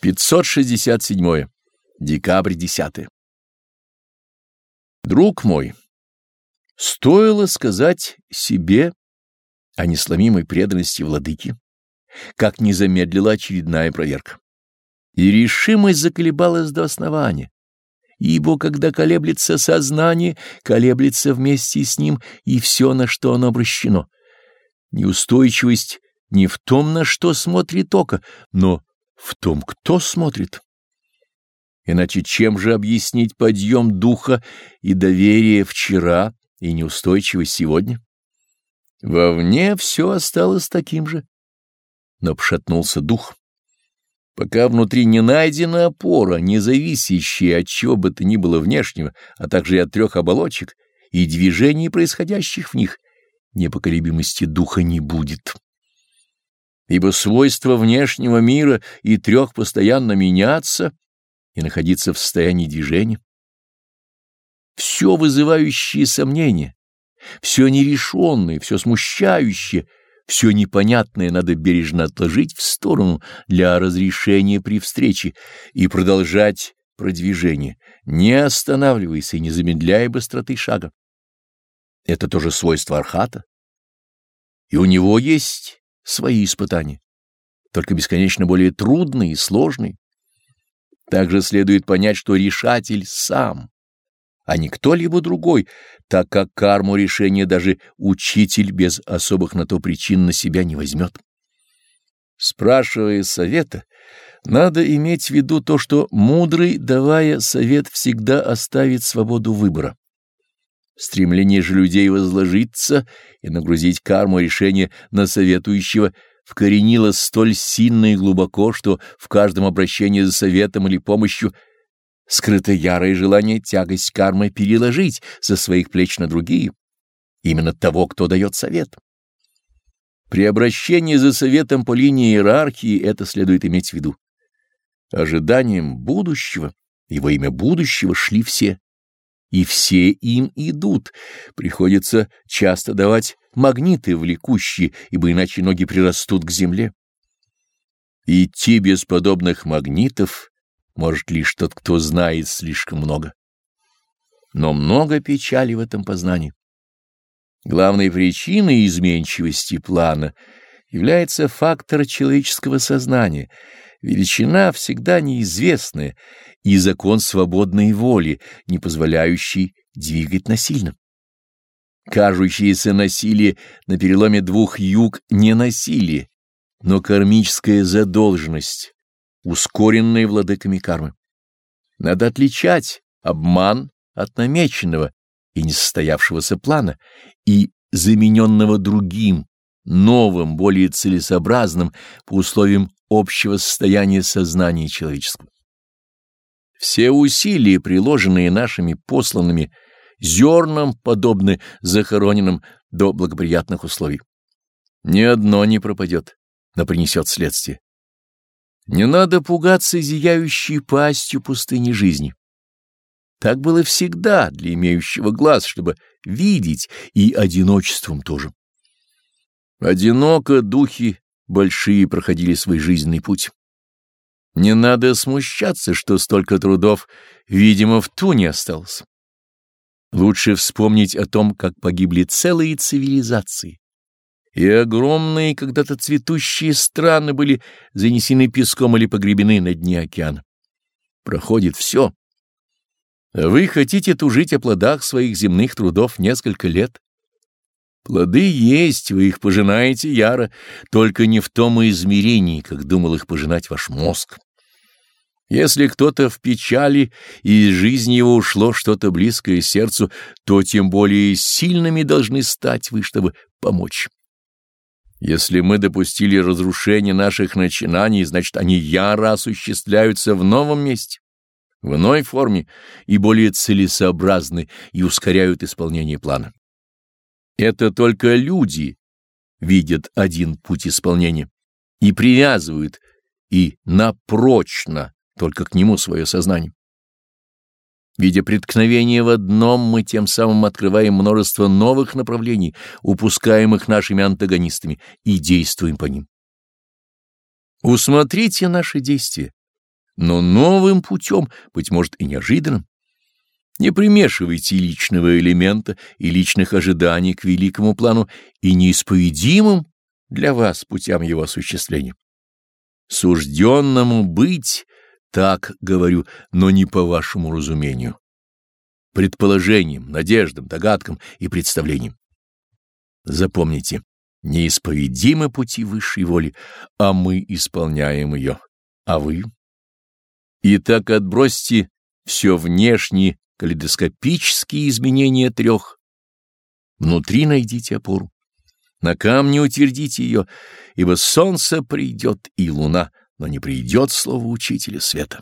567. Декабрь 10. Друг мой, стоило сказать себе о несломимой преданности владыки, как не замедлила очередная проверка. И решимость заколебалась до основания, ибо когда колеблется сознание, колеблется вместе с ним и все, на что оно обращено. Неустойчивость не в том, на что смотрит око, но в том, кто смотрит. Иначе чем же объяснить подъем духа и доверие вчера и неустойчивость сегодня? Вовне все осталось таким же, но пшатнулся дух. Пока внутри не найдена опора, не зависящая от чего бы то ни было внешнего, а также и от трех оболочек и движений, происходящих в них, непоколебимости духа не будет ибо свойство внешнего мира и трех постоянно меняться и находиться в состоянии движения. Все вызывающее сомнения, все нерешенное, все смущающее, все непонятное надо бережно отложить в сторону для разрешения при встрече и продолжать продвижение, не останавливаясь и не замедляя быстроты шага. Это тоже свойство архата. И у него есть свои испытания, только бесконечно более трудные и сложные. Также следует понять, что решатель сам, а не кто-либо другой, так как карму решения даже учитель без особых на то причин на себя не возьмет. Спрашивая совета, надо иметь в виду то, что мудрый, давая совет, всегда оставит свободу выбора. Стремление же людей возложиться и нагрузить карму решения на советующего вкоренилось столь сильно и глубоко, что в каждом обращении за советом или помощью скрыто ярое желание тягость кармы переложить со своих плеч на другие, именно того, кто дает совет. При обращении за советом по линии иерархии это следует иметь в виду. Ожиданием будущего, его имя будущего шли все и все им идут. Приходится часто давать магниты влекущие, ибо иначе ноги прирастут к земле. Идти без подобных магнитов может лишь тот, кто знает слишком много. Но много печали в этом познании. Главной причиной изменчивости плана является фактор человеческого сознания — величина всегда неизвестная и закон свободной воли, не позволяющий двигать насильно. Кажущееся насилие на переломе двух юг не насилие, но кармическая задолженность, ускоренная владыками кармы. Надо отличать обман от намеченного и несостоявшегося плана и замененного другим, новым, более целесообразным по условиям общего состояния сознания человеческого. Все усилия, приложенные нашими посланными, зерном подобны захороненным до благоприятных условий. Ни одно не пропадет, но принесет следствие. Не надо пугаться зияющей пастью пустыни жизни. Так было всегда для имеющего глаз, чтобы видеть, и одиночеством тоже. Одиноко духи большие проходили свой жизненный путь. Не надо смущаться, что столько трудов, видимо, в туне осталось. Лучше вспомнить о том, как погибли целые цивилизации. И огромные, когда-то цветущие страны были занесены песком или погребены на дне океана. Проходит все. Вы хотите тужить о плодах своих земных трудов несколько лет? Плоды есть, вы их пожинаете яро, только не в том измерении, как думал их пожинать ваш мозг. Если кто-то в печали, и из жизни его ушло что-то близкое сердцу, то тем более сильными должны стать вы, чтобы помочь. Если мы допустили разрушение наших начинаний, значит, они яро осуществляются в новом месте, в иной форме и более целесообразны и ускоряют исполнение плана. Это только люди видят один путь исполнения и привязывают и напрочно только к нему свое сознание. Видя преткновение в одном, мы тем самым открываем множество новых направлений, упускаемых нашими антагонистами, и действуем по ним. Усмотрите наши действия но новым путем, быть может, и неожиданным. Не примешивайте личного элемента и личных ожиданий к великому плану и неисповедимым для вас путям его осуществления. Сужденному быть, так говорю, но не по вашему разумению, предположениям, надеждам, догадкам и представлениям. Запомните, неисповедимы пути высшей воли, а мы исполняем ее, а вы? Итак, отбросьте все внешние калейдоскопические изменения трех. Внутри найдите опору. На камне утвердите ее, ибо солнце придет и луна, но не придет слово учителя света.